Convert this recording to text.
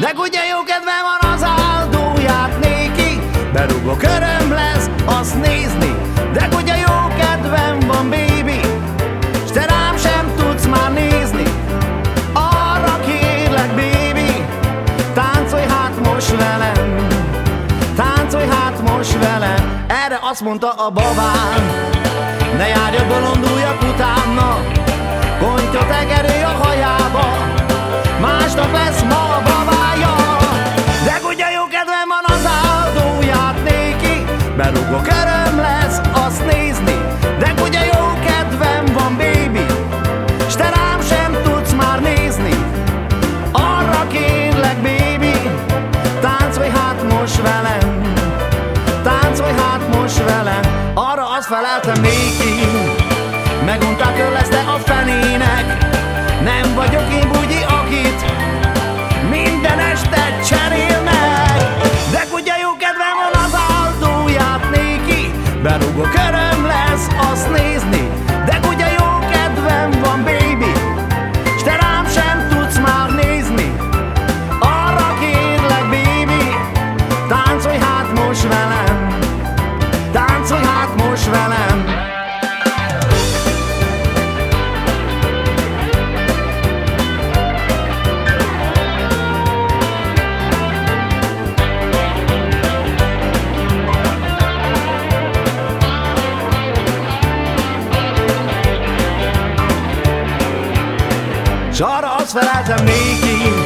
De ugye jó kedve van az áldóját néki Berúgok öröm lesz azt nézni. De ugye jó kedvem van baby S te rám sem tudsz már nézni. Arra kérlek baby Táncolj hát most velem Táncolj hát most velem. Erre azt mondta a babám Ne járj a bolondújak utána néki Berúgok öröm lesz azt nézni. De ugye jó kedvem van baby S te rám sem tudsz már nézni. Arra kérlek baby Táncolj hát most velem Táncolj hát most velem. Arra azt feleltem néki Megunták ölezte a fenének Nem vagyok én bugyi, akit Minden este cserélnek S arra azt